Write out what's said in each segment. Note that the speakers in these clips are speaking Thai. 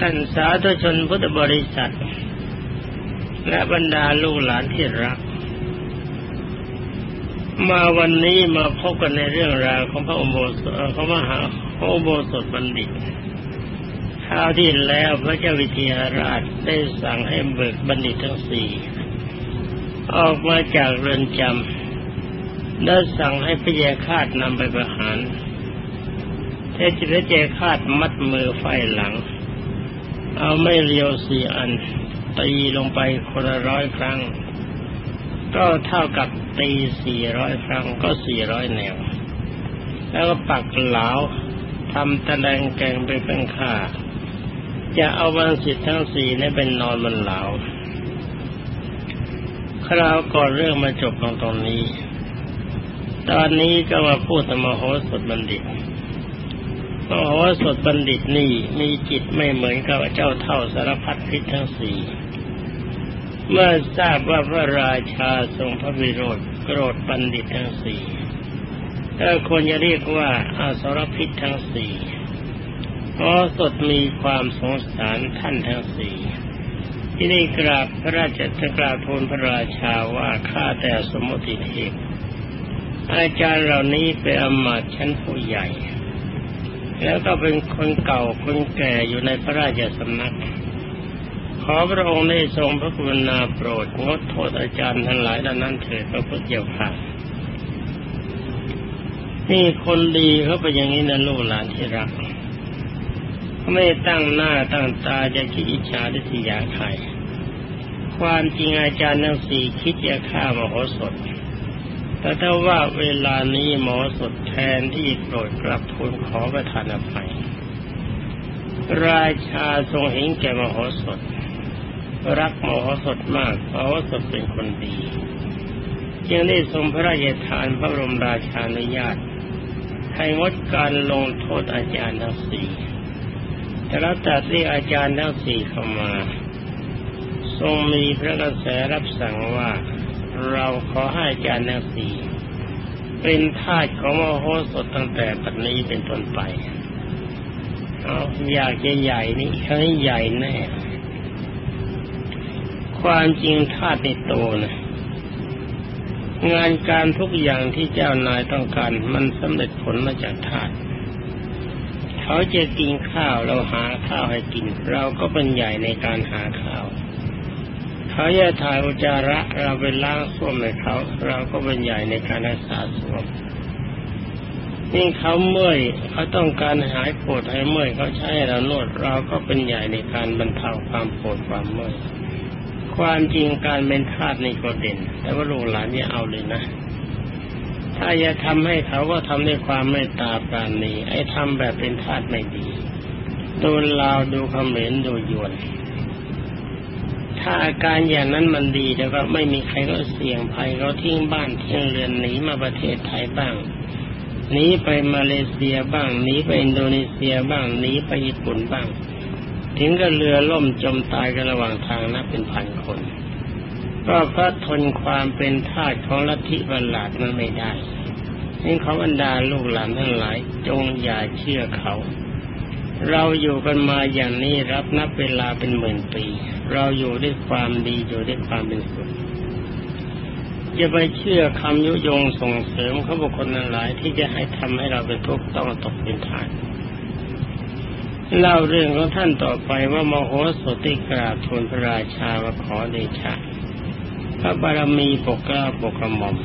ท่านสาธุชนพุทธบริษัท และบรรดาลูกหลานที่รัก มาวันนี้มาพบกันในเรื่องราวของพระอุโบสถของมหาพระอุโบสถบัณฑิตคราวที่แล้วพระเจ้าวิเทหราชได้สั่งให้เบิกบัณฑิตทั้งสี่ออกมาจากเรือนจำได้สั่งให้พระยาคาดนำไปประหารเทจิรเจคาดมัดมือไฟหลัง เอาไม่เรียวสี่อัน ตีลงไปคนละร้อยครั้ง ก็เท่ากับตีสี่ร้อยครั้งก็สี่ร้อยแนว แล้วก็ปักเหลาทำตะแลงแกงไปเป็นข้าจะเอาวันสิทธิ์ทั้งสี่นี้เป็นนอนบนเหลาคราวก่อนเรื่องมาจบลงตรงนี้ ตอนนี้ก็มาพูดธรรมโหสถบัณฑิต โหสถบัณฑิตนี่มีจิตไม่เหมือนกับเจ้าเท่าสารพัดพิษทั้งสี่เมื่อทราบว่าพระราชาทรงพระวิโรธโกรธบัณฑิตทั้งสี่ก็ควรจะเรียกว่าอาสรพิษทั้งสี่โหสถมีความสงสารท่านทั้งสี่ที่ได้กราบพระราชกราบทูลพระราชาว่าข้าแต่สมุติเทพอาจารย์เหล่านี้เป็นอมาตย์ชั้นผู้ใหญ่ แล้วก็เป็นคนเก่าคนแก่อยู่ในพระราชสำนัก ขอพระองค์ได้ทรงพระกรุณาโปรดงดโทษอาจารย์ทั้งหลายดังนั้นเถิดพระพุทธเจ้าค่ะนี่คนดีเขาเป็นอย่างนี้นะลูกหลานที่รักเขาไม่ตั้งหน้าตั้งตาจะคิดอิจฉาทิฏยาใครความจริงอาจารย์ทั้งสี่คิดจะฆ่ามโหสถ แต่ถ้าว่าเวลานี้หมอสดแทนที่โปรดกลับทูลขอประทานอภัย ราชาทรงเห็นแก่มโหสถ รักมโหสถมากมโหสถเป็นคนดี จึงได้ทรงพระราชทานพระบรมราชานุญาต ให้งดการลงโทษอาจารย์ทั้งสี่แต่แล้วตัดเรียกอาจารย์ทั้งสี่เข้ามา ทรงมีพระกระแสรับสั่งว่า เราขอให้อาจารย์ทั้งสี่เป็นทาสของมโหสถตั้งแต่ปัจนี้เป็นต้นไปเอาอยากจะใหญ่นี่เขาให้ใหญ่แน่ ความจริงทาสในโตนะงานการทุกอย่างที่เจ้านายต้องการมันสำเร็จผลมาจากทาสเขาจะกินข้าวเราหาข้าวให้กิน เราก็เป็นใหญ่ในการหาข้าว เขาจะถ่ายอุจจาระเราไปล้างส้วมให้เขา เราก็เป็นใหญ่ในการรักษาส้วมนี่เขาเมื่อยเขาต้องการหายปวดให้เมื่อยเขาใช้เรานวดเราก็เป็นใหญ่ในการบรรเทาความปวดความเมื่อยความจริงการเป็นทาสนี่ก็เด่น แต่ว่าลูกหลานเนี่ยเอาเลยนะ ถ้าจะทำให้เขาก็ทำด้วยความเมตตาปราณีไอ้ทำแบบเป็นทาสไม่ดี ดูลาวดูคำเหม็นดูยวน ถ้าอาการอย่างนั้นมันดีแต่ว่าไม่มีใครก็เสี่ยงภัยเขาทิ้งบ้านทิ้งเรือนหนีมาประเทศไทยบ้างหนีไปมาเลเซียบ้างหนีไปอินโดนีเซียบ้างหนีไปญี่ปุ่นบ้าง ถึงกับเรือล่มจมตายกันระหว่างทางนับเป็นพันคน ก็เพราะทนความเป็นทาสของลัทธิบัลลาดนั้นไม่ได้นี่เขาบรรดาลูกหลานทั้งหลาย จงอย่าเชื่อเขา เราอยู่กันมาอย่างนี้รับนับเวลาเป็นหมื่นปี เราอยู่ด้วยความดีอยู่ด้วยความเป็นสุขจะไปเชื่อคำยุยงส่งเสริมเขาบุคคลนั้นหลาย ที่จะให้ทำให้เราเป็นทุกข์ต้องตกเป็นทานเล่าเรื่องของท่านต่อไปว่ามโหสติกราบทูลพระราชาว่าขอเดชะพระบารมีปกกล้าปกกระหม่อม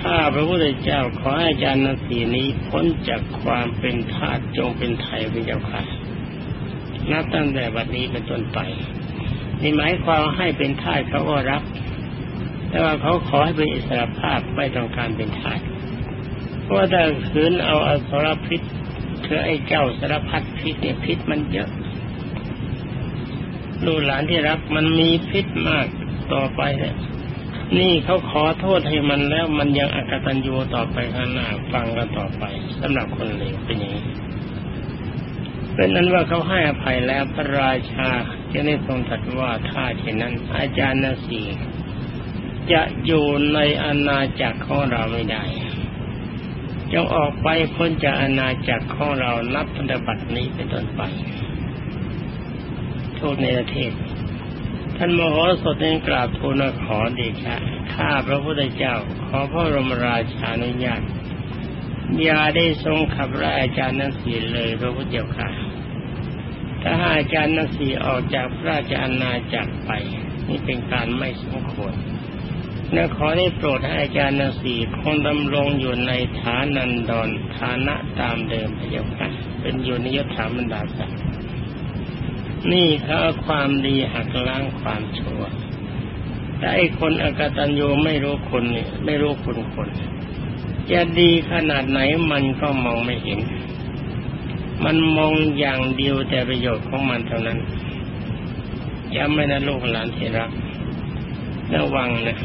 ข้าพระพุทธเจ้าขอให้อาจารย์นาสีนี้พ้นจากความเป็นทาสจงเป็นไทยเป็นเจ้าค่ะนับตั้งแต่บัดนี้เป็นต้นไป นี่หมายความให้เป็นทาสเขาก็รับ แต่ว่าเขาขอให้เป็นอิสรภาพไม่ต้องการเป็นทาสเพราะถ้าขืนเอาอสรพิษคือไอ้เจ้าสารพัดพิษเนี่ยพิษมันเยอะลูกหลานที่รักมันมีพิษมากต่อไปเนี่ยนี่เขาขอโทษให้มันแล้ว มันยังอกตัญญูต่อไปข้างหน้าฟังกันต่อไปสำหรับคนเลวเป็นอย่างนี้เป็นนั้นว่าเขาให้อภัยแล้วพระราชา จะได้ทรงตรัสว่าถ้าเช่นนั้น อาจารย์นาสีจะอยู่ในอาณาจักรของเราไม่ได้จงออกไปพ้นจากอาณาจักรของเรานับพันธบัตรนี้เป็นต้นไปทูตในประเทศ ท่านมโหสถนั้กราบทูลขอเดชะข้าพระพุทธเจ้าขอพระบรมราชานุญาตอย่าได้ทรงขับไล่อาจารย์นักสีเลยพระพุทธเจ้าค่ะ ถ้าหาอาจารย์นักสีออกจากพระราชอาณาจักรไป นี่เป็นการไม่สมควรและขอได้โปรดให้อาจารย์นักสีคงดำรงอยู่ในฐานันดรฐานะตามเดิมพระเจ้าค่ะเป็นอยู่ในยศถาบรรดาศักดิ์นี่เขาความดีหักล้างความชั่วแต่ไอ้คนอกตัญญูไม่รู้คนเนี่ยไม่รู้คุณคนจะดีขนาดไหนมันก็มองไม่เห็น มันมองอย่างเดียวแต่ประโยชน์ของมันเท่านั้นย้ำไม่นะลูกหลานที่รักระวังนะ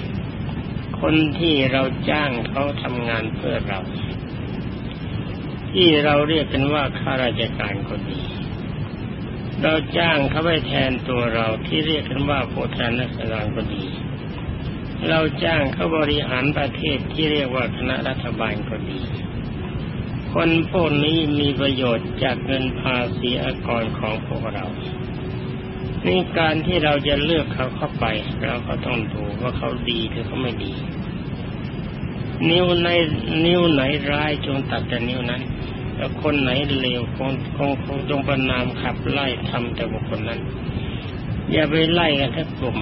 คนที่เราจ้างเขาทำงานเพื่อเรา ที่เราเรียกกันว่าข้าราชการก็ดี เราจ้างเขาไปแทนตัวเราที่เรียกกันว่าโพธานักสารก็ดี เราจ้างเขาบริหารประเทศที่เรียกว่าคณะรัฐบาลก็ดี คนพวกนี้มีประโยชน์จากเงินภาษีอากรของพวกเรานี่การที่เราจะเลือกเขาเข้าไปเราก็ต้องดูว่าเขาดีหรือเขาไม่ดี นิ้วในนิ้วไหนร้ายจงตัดแต่นิ้วนั้น แล้วคนไหนเลวคงคงคงจงประนามขับไล่ทำแต่บุคคลนั้น อย่าไปไล่กันทั้งกลุ่ม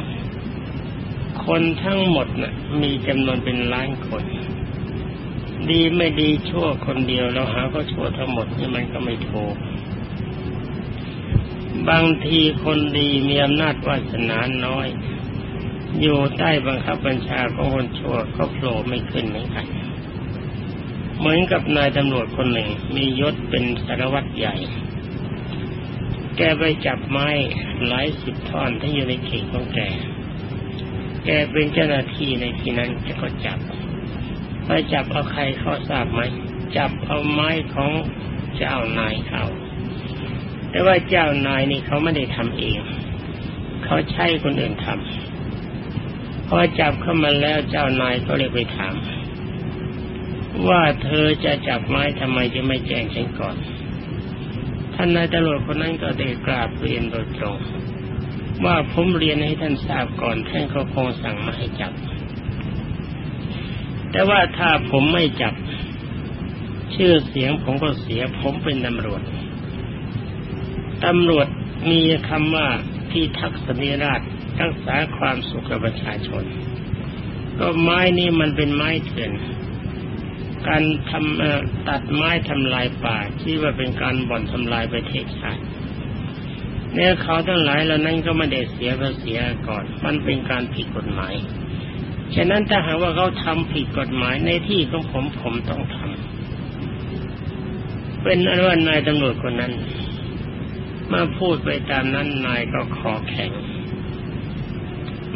คนทั้งหมดนะ่ะมีจำนวนเป็นล้านคน ดีไม่ดีชั่วคนเดียวเราหาก็ชั่วทั้งหมดนี่มันก็ไม่ถูกบางทีคนดีมีอำนาจวาสนาน้อย อยู่ใต้บังคับบัญชาของคนชั่วก็โผล่ไม่ขึ้นเหมือนกันเหมือนกับนายตำรวจคนหนึ่ง มียศเป็นสารวัตรใหญ่ แกไปจับไม้หลายสิบท่อนที่อยู่ในเขตของแก แกเป็นเจ้าหน้าที่ในที่นั้นแกก็จับ ไปจับเอาใครเขาทราบไหมจับเอาไม้ของเจ้านายเขา แต่ว่าเจ้านายนี่เขาไม่ได้ทำเอง เขาใช้คนอื่นทำพอจับเข้ามาแล้วเจ้านายก็เลยไปถาม ว่าเธอจะจับไม้ทำไมจะไม่แจ้งฉันก่อน ท่านนายตำรวจคนนั้นก็ได้กราบเรียนโดยตรง ว่าผมเรียนให้ท่านทราบก่อนท่านเขาคงสั่งมาให้จับ แต่ว่าถ้าผมไม่จับชื่อเสียงผมก็เสีย ผมเป็นตำรวจ ตำรวจมีคำว่าที่ทักษณิราชรักษาความสุขประชาชน ก็ไม้นี่มันเป็นไม้เถื่อน การทำตัดไม้ทำลายป่าที่ว่าเป็นการบ่อนทำลายประเทศชาติเนี่ยเขาทั้งหลายเหล่านั้นก็ไม่ได้เสียภาษีก่อน มันเป็นการผิดกฎหมาย ฉะนั้นถ้าหากว่าเขาทำผิดกฎหมายในที่ของผมผมต้องทำเป็นอนุว่านายตำรวจคนนั้น มาพูดไปตามนั้นนายก็ขอแข่ง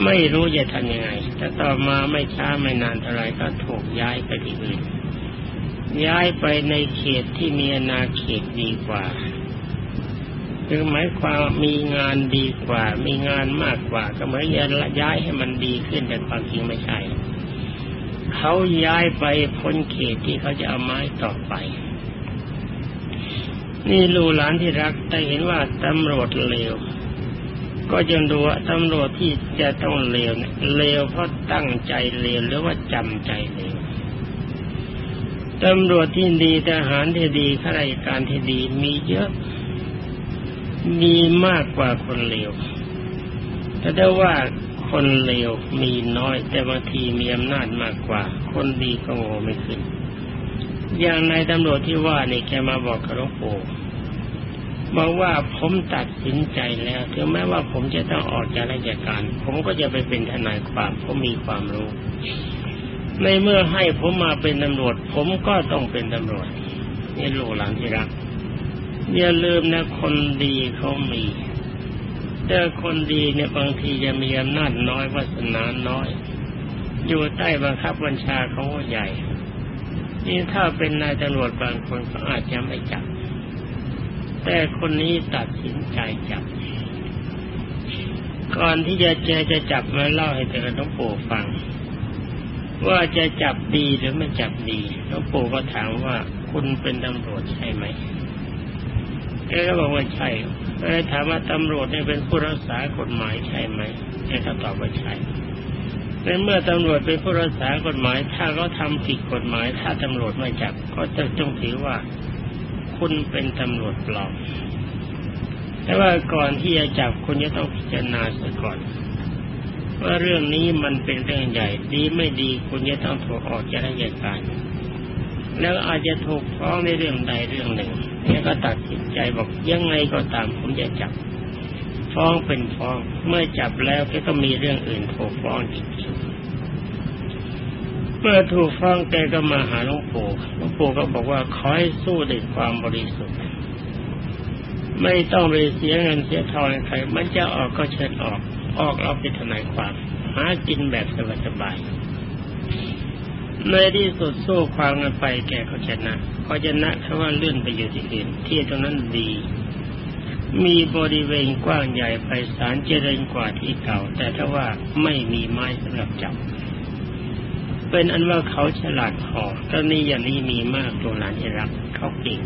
ไม่รู้จะทำยังไง แต่ต่อมาไม่ช้าไม่นานเท่าไรก็ถูกย้ายไปที่อื่นย้ายไปในเขตที่มีอาณาเขตดีกว่า คือหมายความมีงานดีกว่า มีงานมากกว่า ก็เหมือนย้ายให้มันดีขึ้นแต่ความจริงไม่ใช่เขาย้ายไปพ้นเขตที่เขาจะเอาไม้ต่อไป นี่ลูหลานที่รักแต่เห็นว่าตำรวจเลวก็จงดูว่าตำรวจที่จะต้องเลวเลวเพราะตั้งใจเลวหรือว่าจำใจเลวตำรวจที่ดีทหารที่ดีข้าราชการที่ดีมีเยอะ มีมากกว่าคนเลวแต่ได้ว่าคนเลวมีน้อย แต่บางทีมีอำนาจมากกว่า คนดีก็โง่ไม่ขึ้น อย่างนายตำรวจที่ว่านี่แกมาบอกกับหลวงปู่บอกว่าผมตัดสินใจแล้วถึงแม้ว่าผมจะต้องออกจากราชการ ผมก็จะไปเป็นทนายความผมมีความรู้ ในเมื่อให้ผมมาเป็นตำรวจ ผมก็ต้องเป็นตำรวจนี่ลูกหลานที่รัก อย่าลืมนะคนดีเขามีแต่คนดีเนี่ยบางทีจะมีอำนาจน้อยวาสนาน้อย อยู่ใต้บังคับบัญชาเขาใหญ่นี่ถ้าเป็นนายตำรวจบางคนก็อาจจะไม่จับ แต่คนนี้ตัดสินใจจับ ก่อนที่จะเจจะจับมาเล่าให้แต่ละต้องปู่ฟัง ว่าจะจับดีหรือไม่จับดีต้องปู่ก็ถามว่าคุณเป็นตำรวจใช่ไหม ก็บอกว่าใช่เลยถามว่าตำรวจเนี่ยเป็นผู้รักษากฎหมายใช่ไหมแกก็ตอบว่าใช่ในเมื่อตำรวจเป็นผู้รักษากฎหมาย ถ้าเขาทาผิดกฎหมาย ถ้าตำรวจไม่จับ ก็จะจงถือว่า คุณเป็นตำรวจปลอม แต่ว่าก่อนที่จะจับคุณจะต้องพิจารณาเสียก่อน ว่าเรื่องนี้มันเป็นเรื่องใหญ่ดีไม่ดีคุณจะต้องถูกออกจากราชการแล้วอาจจะถูกฟ้องในเรื่องใดเรื่องหนึ่ง แล้วก็ตัดสินใจบอกยังไงก็ตามผมจะจับ ฟ้องเป็นฟ้องเมื่อจับแล้วก็ต้องมีเรื่องอื่นถูกฟ้องอีกเมื่อถูกฟ้องแกก็มาหาหลวงปู่หลวงปู่ก็บอกว่าขอให้สู้ด้วยความบริสุทธิ์ไม่ต้องไปเสียเงินเสียทองใคร มันจะออกก็เชิญออก ออกเอาไปทนายความ หากินแบบสบายๆ ในที่สุดสู้ความกันไปแกก็ชนะพอชนะเขาว่าเลื่อนไปอยู่ที่อื่นที่ตรงนั้นดี มีบริเวณกว้างใหญ่ไพศาลเจริญกว่าที่เก่า แต่ถ้าว่าไม่มีไม้สำหรับจับ เป็นอันว่าเขาฉลาดพอตอนนี้อย่างนี้มีมากตัวหลานที่รักเขาเก่ง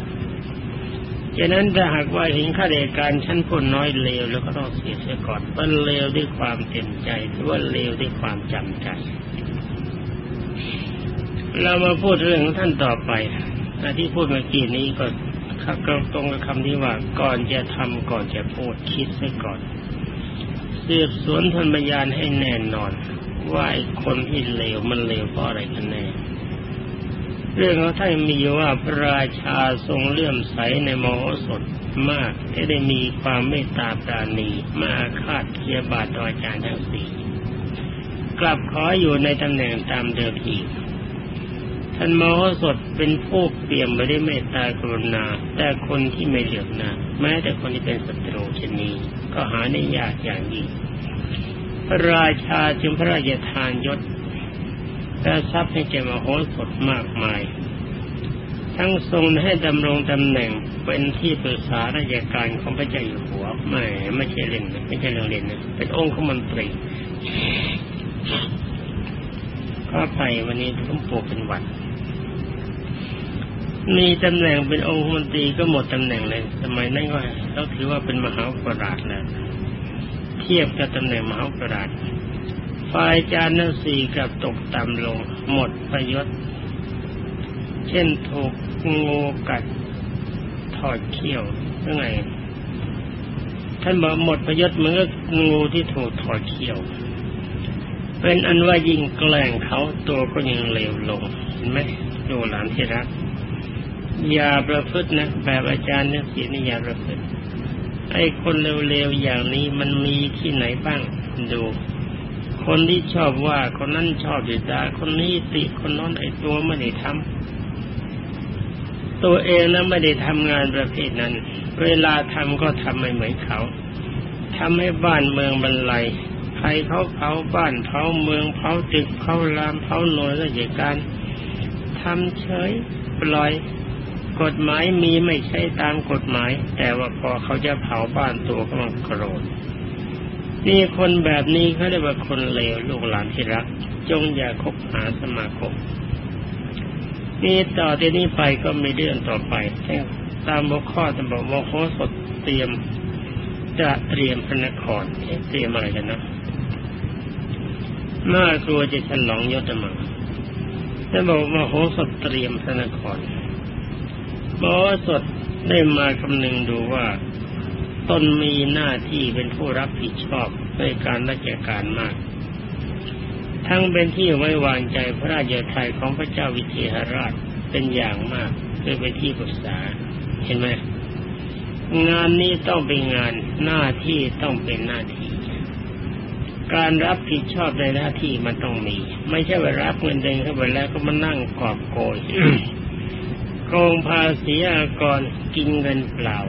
ฉะนั้นถ้าหากว่าเห็นข้าราชการชั้นคนน้อยเลวแล้วก็ต้องเสียเสียก่อนมันเลวด้วยความเต็มใจหรือว่าเลวด้วยความจำใจ เรามาพูดเรื่องท่านต่อไปที่พูดเมื่อกี้นี้ก็ตรงกับคำที่ว่าก่อนจะทำก่อนจะพูดคิดซะก่อนสืบสวนทนพยานให้แน่นอน ว่าไอ้คนที่เลวมันเลวเพราะอะไรกันแน่เรื่องของท่านมีว่าพระราชาทรงเลื่อมใสในมโหสถมากที่ได้มีความเมตตาปราณีมาคาดเคียบาทต่ออาจารย์ทั้งสี่กลับขออยู่ในตำแหน่งตามเดิมอีก ท่านมโหสถเป็นผู้เปี่ยมไปด้วยเมตตากรุณา แต่คนที่ไม่เหลือหน้าแม้แต่คนที่เป็นศัตรูชนี้ก็หาได้ยากอย่างยิ่งพระราชาจึงพระราชทานยศและทรัพย์ให้แก่มโหสถมากมาย ทั้งทรงให้ดำรงตำแหน่งเป็นที่ปรึกษาราชการของพระเจ้าอยู่หัวไม่ไม่ใช่เล่นไม่ใช่เรื่องเล่นนะเป็นองค์ขมนตรีก็ไปวันนี้ทุกปวกเป็นวัด มีตำแหน่งเป็นองค์มนตรีก็หมดตำแหน่งเลยสมัยนั้นก็ต้องถือว่าเป็นมหาปราชแล้วเทียบกับตำแหน่งมหาปราชฝ่ายจานนสีกับตกต่ำลง หมดประยชน์เช่นถูกงูกัดถอดเขี้ยวยังไงท่านบอกหมดประยชน์เหมือนกับงูที่ถูกถอดเขี้ยว เป็นอันว่ายิงแกล้งเขาตัวก็ยังเลวลงเห็นไหมดูหลานที่รัก อย่าประพฤตินะแบบอาจารย์เนี่ยสีนี่อย่าประพฤติไอ้คนเร็วๆอย่างนี้มันมีที่ไหนบ้างดู คนที่ชอบว่าคนนั้นชอบดิดาคนนี้ติคนนั้นไอ้ตัวไม่ได้ทำตัวเองนะไม่ได้ทำงานประเภทนั้น เวลาทำก็ทำไม่เหมือนเขาทำให้บ้านเมืองบรรลัยใครเขาเผาบ้านเผาเมืองเผาตึกเผารามเผาหน่วยราชการทำเฉยปล่อย กฎหมายมีไม่ใช่ตามกฎหมาย แต่ว่าพอเขาจะเผาบ้านตัวก็มันโกรธนี่คนแบบนี้เขาเรียกว่าคนเลวลูกหลานที่รัก จงอย่าคบหาสมาคมนี่ต่อที่นี้ไปก็มีเรื่องต่อไปตามบกข้อตบอกว่าโคสดเตรียม จะเตรียมพระนครเตรียมอะไรกันนะน่ากลัวจะฉลองยศมังแต่บอกว่าโหสดเตรียมพระนคร บอสดได้มาคำนึงดูว่าตนมีหน้าที่เป็นผู้รับผิดชอบในการราชการมาก ทั้งเป็นที่ไว้วางใจพระราชาไทยของพระเจ้าวิเทหราชเป็นอย่างมากคือเป็นที่ปรึกษาเห็นไหมงานนี้ต้องเป็นงานหน้าที่ต้องเป็นหน้าที่ การรับผิดชอบในหน้าที่มันต้องมี ไม่ใช่ว่ารับเงินเดือนเข้าไปแล้วก็มานั่งกอบโกย โกงภาษีอากรกินเงินเปล่า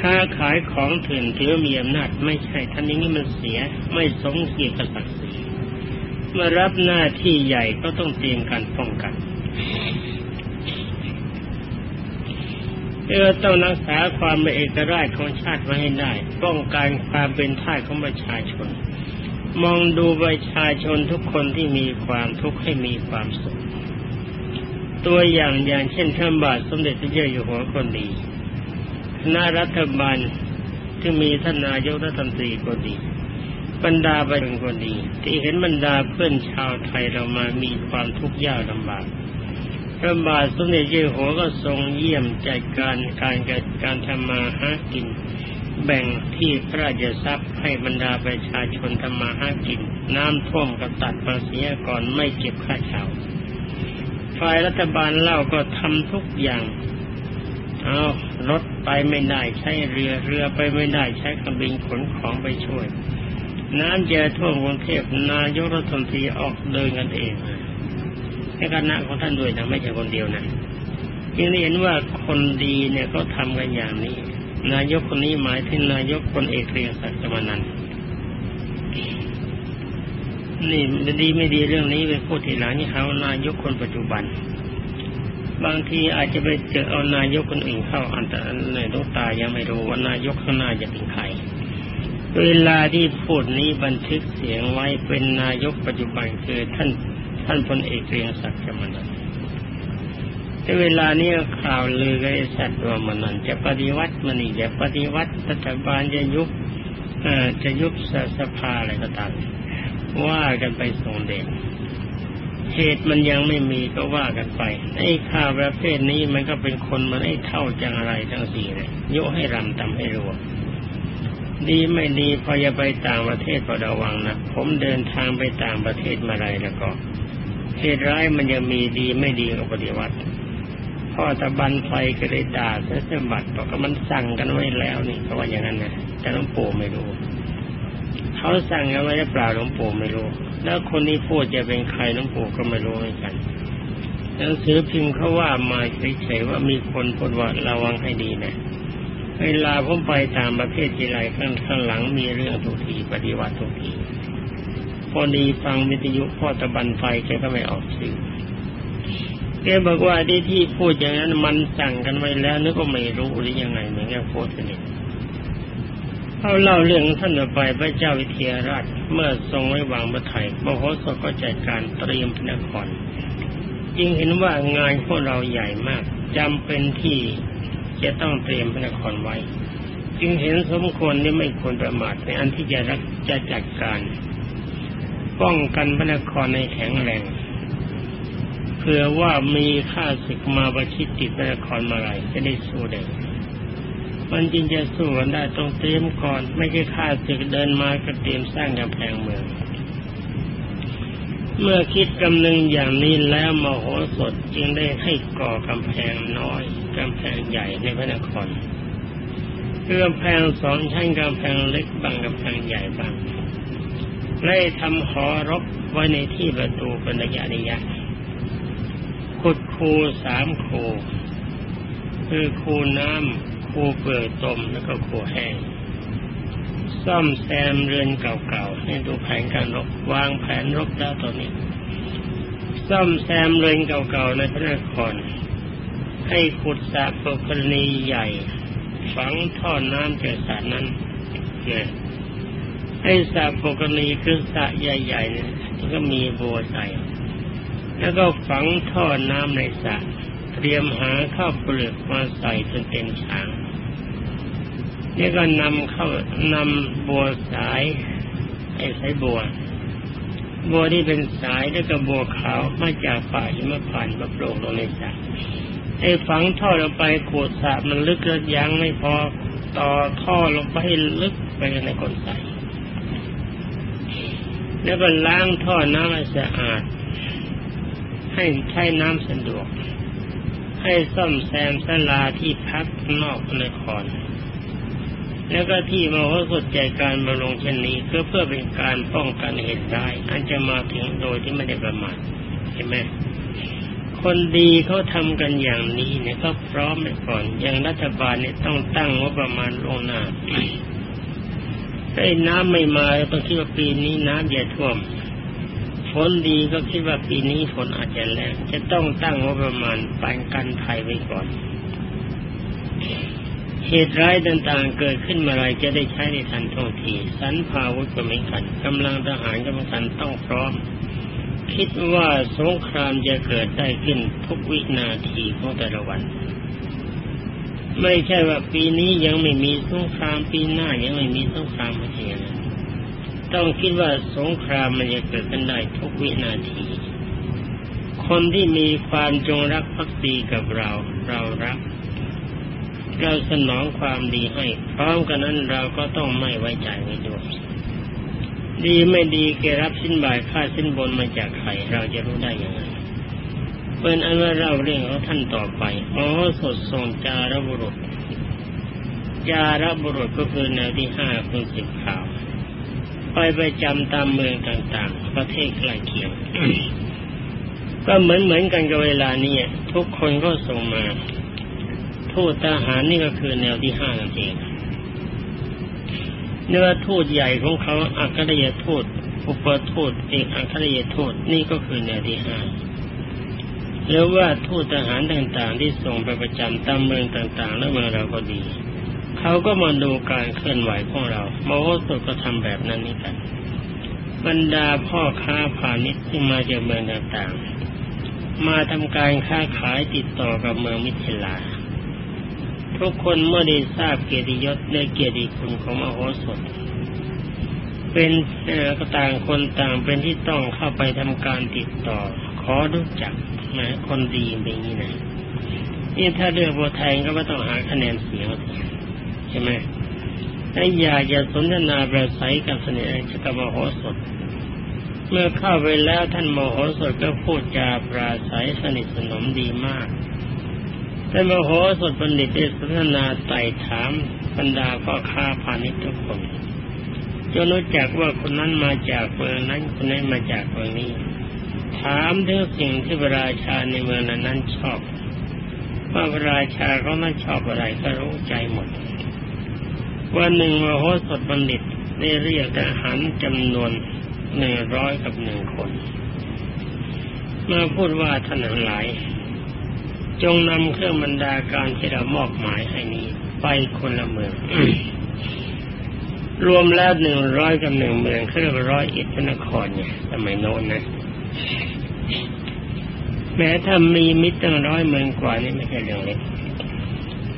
ค้าขายของถื่นถือมีอำนาจไม่ใช่ท่านนี้มันเสียไม่สมเกียรติศักดิ์ศรีเมื่อรับหน้าที่ใหญ่ก็ต้องเตรียมการป้องกันเออต้องรักษาความเป็นเอกราชของชาติไว้ให้ได้ ป้องกันความเป็นท่ายของประชาชน มองดูประชาชนทุกคนที่มีความทุกข์ให้มีความสุข ตัวอย่างอย่างเช่นท่านบาทสมเด็จพระเจ้าอยู่หัวคนดีคณะรัฐบาลที่มีท่านนายกรัฐมนตรีก็ดี บรรดาประชาชนก็ดี ที่เห็นบรรดาเพื่อนชาวไทยเรามามีความทุกข์ยากลำบากพระบาทสมเด็จเจ้าหัวก็ทรงเยี่ยมจัดการการจัดการทำมาหากิน แบ่งที่พระราชทรัพย์ให้บรรดาประชาชนทำมาหากิน น้ำท่วมก็ตัดภาษีก่อนไม่เก็บค่าเช่า ฝ่ายรัฐบาลเล่าก็ทำทุกอย่าง เอารถไปไม่ได้ใช้เรือเรือไปไม่ได้ใช้เครื่องบินขนของไปช่วย น้ำเจอท่วมกรุงเทพนายกรัฐมนตรีออกเดินกันเองในคณะของท่านด้วยนะไม่ใช่คนเดียวนะจึงได้เห็นว่าคนดีเนี่ยก็ทำกันอย่างนี้ นายกคนนี้หมายถึงนายกคนเอกเรียงศักดิ์มานัน นี่ดีไม่ดีเรื่องนี้ไปพูดทีหลังนี่เขานายกคนปัจจุบัน บางทีอาจจะไปเจอเอานายกคนอื่นเข้าอันแต่ในดวงตายังไม่รู้ว่านายกข้างหน้าจะเป็นใครเวลาที่พูดนี้บันทึกเสียงไว้เป็นนายกปัจจุบันคือท่านท่านพลเอกเรียงศักดิ์มันนแต่เวลานี้ข่าวลือไอ้สัตว์ว่ามันนั่นจะปฏิวัติมันนี่จะปฏิวัติรัฐบาลจะยุบจะยุบสภาอะไรก็ตาม ว่ากันไปส่งเด่นเหตุมันยังไม่มีก็ว่ากันไป ไอ้ข่าประเภทนี้มันก็เป็นคนมันไอ้เท่าจังอะไรทั้งสี่เลยโยให้รำตำให้รัวดีไม่ดีพอจะไปต่างประเทศก็ระวังนะผมเดินทางไปต่างประเทศมาไรแล้วก็เหตุร้ายมันยังมีดีไม่ดีก็ปฏิวัติพ่อตะบันไฟก็ได้ด่าเสยบัตรบอกว่ามันสั่งกันไว้แล้วนี่ก็ว่าอย่างนั้นนะแต่หลวงปู่ไม่รู้ เขาสั่งกันไว้หรือเปล่าหลวงปู่ไม่รู้ แล้วคนนี้พูดจะเป็นใครหลวงปู่ก็ไม่รู้เหมือนกันหนังสือพิมพ์เขาว่ามาเฉยๆว่ามีคนพูดว่าระวังให้ดีนะเวลาผมไปตางประเทศทีไรข้างข้างหลังมีเรื่องทุกทีปฏิวัติทุกทีพอดีฟังวิทยุพ่อตะบันไฟแกก็ไม่ออกสื่อแกบอกว่าที่ที่พูดอย่างนั้นมันสั่งกันไว้แล้วนึกว่าไม่รู้หรือยังไงเหมือนแกับโคตรนี่ เขาเล่าเรื่องท่านไปพระเจ้าวิเทหราช เมื่อทรงไว้วางพระไถ่มโหสถก็จัดการเตรียมพระนครจึงเห็นว่างานพวกเราใหญ่มากจำเป็นที่จะต้องเตรียมพระนครไว้ จึงเห็นสมควรที่ไม่ควรประมาทในอันที่จะรักจะจัดการ ป้องกันพระนครในแข็งแรงเผื่อว่ามีข้าศึกมาประชิดติดพระนครมาไรจะได้สู้ได้ มันจริงจะสู้กันได้ต้องเตรียมก่อน ไม่ใช่ข้าศึกเดินมาก็เตรียมสร้างกำแพงเมือง เมื่อคิดกำนึงอย่างนี้แล้วมโหสถจึงได้ให้ก่อกำแพงน้อยกำแพงใหญ่ในพระนครคือแพงสองชั้นกำแพงเล็กบางกำแพงใหญ่บางไล่ทำหอรบไว้ในที่ประตูเป็นระยะระยะขุดคูสามคูคือคูน้ำ คูเปลือกตมแล้วก็คูแห้ง ซ่อมแซมเรือนเก่าๆให้ดูแผนการรบวางแผนรบแล้วตอนนี้ ซ่อมแซมเรือนเก่าๆในพระนคร ให้ขุดสระปกรณีใหญ่ ฝังท่อน้ำจากสระนั้นเนี่ยให้สระปกรณีคือสระใหญ่ๆเนี่ยก็มีบัวใส่แล้วก็ฝังท่อน้ำในสระเตรียมหาข้าวเปลือกมาใส่จนเต็มช้าง นี่ก็นำเข้านำบัวสายไอ้สายบัว บัวที่เป็นสายแล้วก็บัวขาวมาจากป่าหิมพานมาโปร่งลงในสระไอ้ฝังท่อลงไปขวดสระมันลึกแล้วยังไม่พอต่อท่อลงไปให้ลึกไปในก้นใสแล้วก็ล้างท่อน้ำให้สะอาด ให้ใช้น้ำสะดวก ให้ซ่อมแซมสลาที่พักนอกนคร แล้วก็ที่มาว่าสดใจการมาลงเช่นนี้ก็เพื่อเป็นการป้องกันเหตุร้ายอันจะมาถึงโดยที่ไม่ได้ประมาทใช่ไหมคนดีเขาทำกันอย่างนี้เนี่ยก็พร้อมไปก่อน อย่างรัฐบาลเนี่ยต้องตั้งงบประมาณลงหน้าไอ้น้ำไม่มาต้องคิดว่าปีนี้น้ำจะท่วมฝนดีก็คิดว่าปีนี้ฝนอาจจะแรงจะต้องตั้งงบประมาณปานกันภัยไว้ก่อน เหตุร้ายต่างๆ เกิดขึ้นเมื่อไรจะได้ใช้ในทันท่วงที สันพาวุธก็เหมือนกันกำลังทหารกำลังขันต้องพร้อม คิดว่าสงครามจะเกิดได้ขึ้นทุกวินาทีของแต่ละวัน ไม่ใช่ว่าปีนี้ยังไม่มีสงครามปีหน้ายังไม่มีสงครามไม่ใช่อย่างนั้นต้องคิดว่าสงครามมันจะเกิดขึ้นได้ทุกวินาที คนที่มีความจงรักภักดีกับเรา เรารัก เราสนองความดีให้ พร้อมกันนั้นเราก็ต้องไม่ไว้ใจไว้ด้วยดีไม่ดีแกรับสิ้นบ่ายค่าสิ้นบนมาจากใครเราจะรู้ได้ยังไงเป็นอันว่าเราเรื่องของท่านต่อไปมโหสถทรงจารบุรุษ จารบุรุษก็คือแนวที่ห้าคือสิบข่าว ไปไปจำตามเมืองต่างๆ ประเทศใกล้เคียงก็เหมือนเหมือนกันกับเวลานี้ทุกคนก็ส่งมา ทูตทหารนี่ก็คือแนวที่ห้านั่นเองเนื้อทูตใหญ่ของเขาอัครยทูตอุปทูตเอกอัครยทูตนี่ก็คือแนวที่ห้าหรือว่าทูตทหารต่างๆ ที่ส่งไปประจำตามเมืองต่างๆ แล้วเมืองเราก็ดี เขาก็มาดูการเคลื่อนไหวของเราโมโหสดก็ทำแบบนั้นนี่กัน บรรดาพ่อค้าพาณิชย์ที่มาจากเมืองต่างๆ มาทำการค้าขายติดต่อกับเมืองมิถิลา ทุกคนเมื่อได้ทราบเกียรติยศในเกียรติคุณของมโหสถ เป็นก็ต่างคนต่างเป็นที่ต้องเข้าไปทำการติดต่อ ขอรู้จักนะคนดีเป็นอย่างนี้นะนี่ถ้าเลือกโบแทงก็ไม่ต้องหาคะแนนเสียงใช่ไหมถ้าอยากจะสนทนาประสัยกับเสนอชกมโหสถ เมื่อเข้าไปแล้วท่านมโหสถก็พูดจาปราศัยสนิทสนมดีมาก ท่านมโหสถบัณฑิตได้สนทนาไต่ถามบรรดาพ่อค้าพาณิชย์ทุกคนจนรู้จักว่าคนนั้นมาจากเมืองนั้นคนนี้มาจากเมืองนี้ ถามถึงสิ่งที่พระราชาในเมืองนั้นนั้นชอบ ว่าพระราชาเขาไม่ชอบอะไรก็รู้ใจหมด วันหนึ่งมโหสถบัณฑิตได้เรียกทหารจำนวนหนึ่งร้อยกับหนึ่งคน มาพูดว่าท่านหลาย จงนำเครื่องบรรดาการที่เรามอบหมายให้นี้ ไปคนละเมือง รวมแล้วหนึ่งร้อยกับหนึ่งเมืองเขาเรียกร้อยเอ็ดพนครเนี่ยสมัยโน้นนะ แม้ถ้ามีมิตรตั้งร้อยเมืองกว่านี่ไม่ใช่เรื่องเล็ก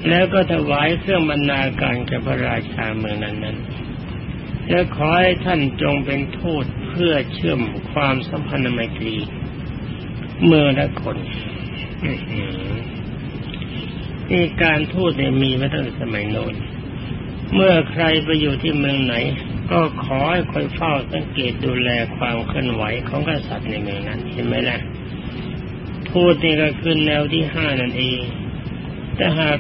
แล้วก็ถวายเครื่องบรรณาการกับพระราชาเมืองนั้นนั้นและขอให้ท่านจงเป็นทูตเพื่อเชื่อมความสัมพันธ์ไมตรีเมื่อละคน นี่การทูตเนี่ยมีมาตั้งแต่สมัยโน้น เมื่อใครไปอยู่ที่เมืองไหน ก็ขอให้คอยเฝ้าสังเกตดูแลความเคลื่อนไหวของกษัตริย์ในเมืองนั้นเห็นไหมล่ะทูตนี่ก็คือแนวที่ห้านั่นเองถ้าหาก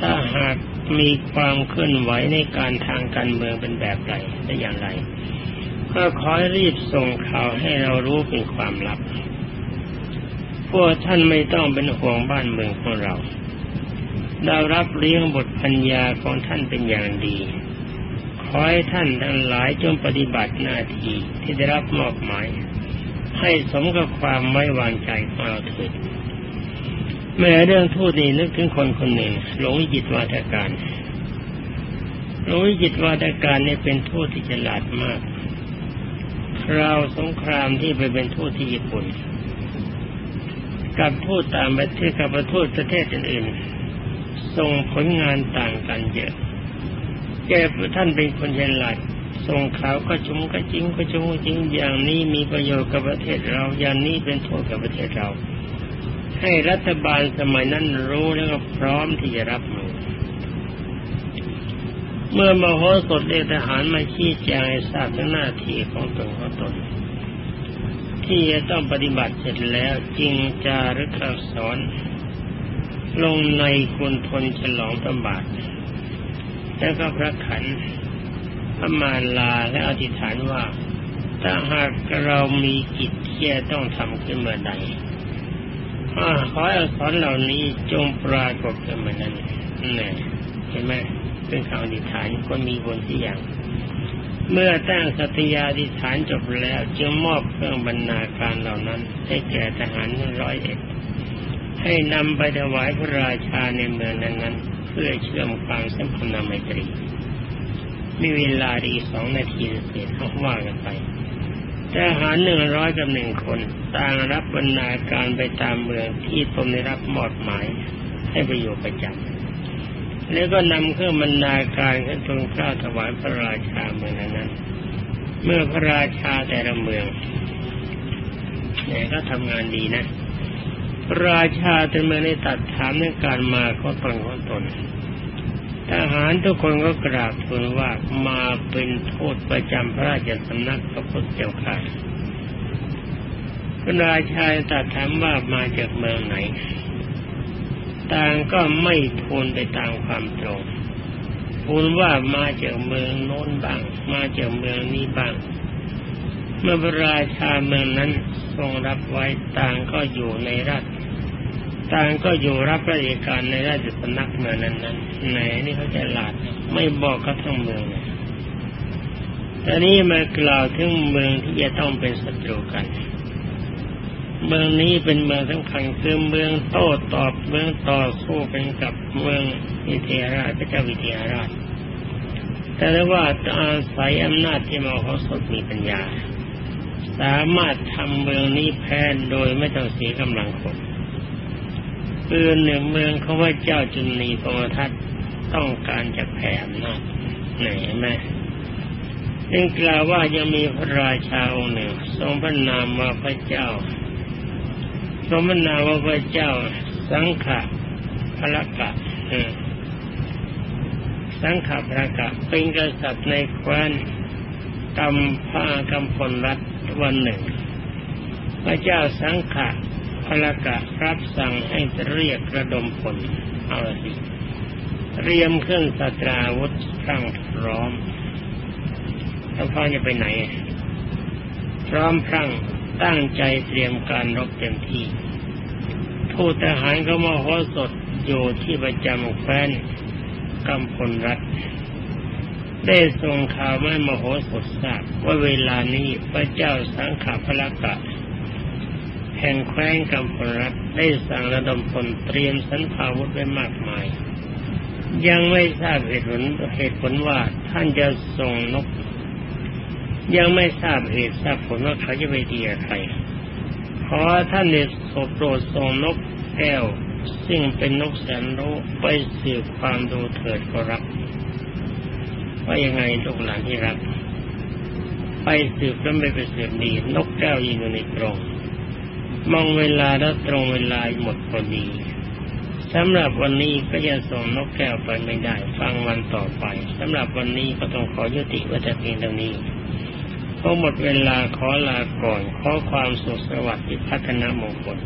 ถ้าหากมีความเคลื่อนไหวในการทางการเมืองเป็นแบบไรและอย่างไร ก็ขอรีบส่งข่าวให้เรารู้เป็นความลับ พวกท่านไม่ต้องเป็นห่วงบ้านเมืองของเราเรารับเลี้ยงบทปัญญาของท่านเป็นอย่างดี ขอให้ท่านทั้งหลายจงปฏิบัติหน้าที่ที่ได้รับมอบหมาย ให้สมกับความไว้วางใจของเราเถิดแม้เรื่องทูตนี้นึกถึงคนคนหนึ่งหลงวิจิตวาทการหลงวิจิตวาทการเนี่ยเป็นทูตที่ฉลาดมากคราวสงครามที่ไปเป็นทูตที่ญี่ปุ่น กับทูตต่างประเทศกับทูตประเทศอื่นๆส่งผลงานต่างกันเยอะแกท่านเป็นคนเฉลาดส่งข่าวก็จุมก็จริงก็จุมจริงอย่างนี้มีประโยชน์กับประเทศเราอย่างนี้เป็นโทษกับประเทศเรา ให้รัฐบาลสมัยนั้นรู้แล้วก็พร้อมที่จะรับมือเมื่อมโหสถเอกทหารมาชี้แจงทราบถึงหน้าที่ของตนของตน ที่จะต้องปฏิบัติเสร็จแล้วจึงจารึกอักษร ลงในคุณทนฉลองพระบาท แล้วก็พระขันพระมาลาและอธิษฐานว่า ถ้าหากเรามีกิจที่จะต้องทำขึ้นเมื่อใดขออักษรเหล่านี้จงปรากฏขึ้นมานั้นนี่เห็นไหมเป็นคำอธิษฐานคนมีบุญที่อย่าง เมื่อตั้งสัตยาธิฐานจบแล้วจึงมอบเครื่องบรรณาการเหล่านั้น ให้แก่ทหารร้อยเอ็ดให้นำไปถวายพระราชาในเมืองนั้นๆ เพื่อเชื่อมความสัมพันธ์ไมตรี มีเวลาดีสองนาทีเสร็จเขาว่ากันไปทหารหนึ่งร้อยกับหนึ่งคนต่างรับบรรณาการไปตามเมืองที่ตนได้รับมอบหมายให้ไปอยู่ประจำ แล้วก็นำเครื่องบรรณาการขึ้นทูลเกล้าถวายพระราชาเมืองนั้น เมื่อพระราชาแต่ละเมืองเนี่ยก็ทำงานดีนะ พระราชาแต่เมื่อได้ตัดถามเรื่องการมาของตนของตนทหารทุกคนก็กราบทูลว่ามาเป็นโทษประจำพระราชสำนักพระพุทธเจ้าค่ะพระราชาตัดถามว่ามาจากเมืองไหน ต่างก็ไม่ทูลไปตามความตรงทูลว่ามาจากเมืองโน้นบ้าง มาจากเมืองนี้บ้าง เมื่อพระราชาเมืองนั้นทรงรับไว้ต่างก็อยู่ในรัฐต่างก็อยู่รับราชการในราชสำนักเมืองนั้นนั้นไหนนี่เขาจะหลาดไม่บอกก็ทั้งเมืองเลยแต่นี้มากล่าวถึงเมืองที่จะต้องเป็นศัตรูกัน เมืองนี้เป็นเมืองสำคัญคือเมืองโต้ตอบเมืองต่อสู้กันกับเมืองวิเทหราชพระเจ้าวิเทหราช แต่ว่าอาศัยอำนาจที่มเขาสดมีปัญญา สามารถทำเมืองนี้แพ้โดยไม่ต้องเสียกำลังคนคือหนึ่งเมืองเขาว่าเจ้าจุนีพมทัตต้องการจะแผ่อำนาจไหนแม่จึงกล่าวว่ายังมีพระราชาองค์หนึ่งทรงพระนามว่าพระเจ้า ทรงพระนาว่าพระเจ้า สังขะพระกะสังขะพระกะเป็นกษัตริย์ในแคว้นกำพากำพลรัฐวันหนึ่ง พระเจ้าสังขะพระกะรับสั่งให้เรียกระดมผลเอาสิเตรียมเครื่องสตราวุธตั้งพร้อมแล้วพ่อจะไปไหน พร้อมพรั่ง ตั้งใจเตรียมการรบเต็มที่ทูตทหารก็มาโหสดอยู่ที่ประจำแคว้นกำพลรัฐ ได้ส่งข่าวไม่มโหสถทราบว่าเวลานี้พระเจ้าสังขารพระกะแห่งแคว้นกำพลรัฐได้สั่งระดมพลเตรียมสันพาวุธไว้มากมาย ยังไม่ทราบเหตุผลเหตุผลว่าท่านจะส่งนก ยังไม่ทราบเหตุทราบผลว่าเขาจะไปดีกับใครขอท่านเดชโปรดส่งนกแก้ว ซึ่งเป็นนกแสนรู้ไปสืบความดูเถิดก็รับ ว่ายังไงลูกหลานที่รัก ไปสืบแล้วไม่ไปสืบดี นกแก้วยิงอยู่ในกรงมองเวลาแล้วตรงเวลาหมดพอดีสำหรับวันนี้ก็จะส่งนกแก้วไปไม่ได้ ฟังวันต่อไปสำหรับวันนี้ก็ต้องขอยุติวัตเพียงเท่านี้ พอหมดเวลาขอลาก่อน ขอความสุขสวัสดิ์ที่พัฒนามงคล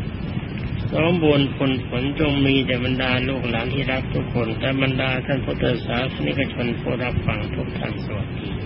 สมบูรณ์ผลผลจงมีแต่บรรดาลูกหลานที่รักทุกคน แต่บรรดาท่านพุทธศาสนิกชนผู้รับฟังทุกท่านสวัสดี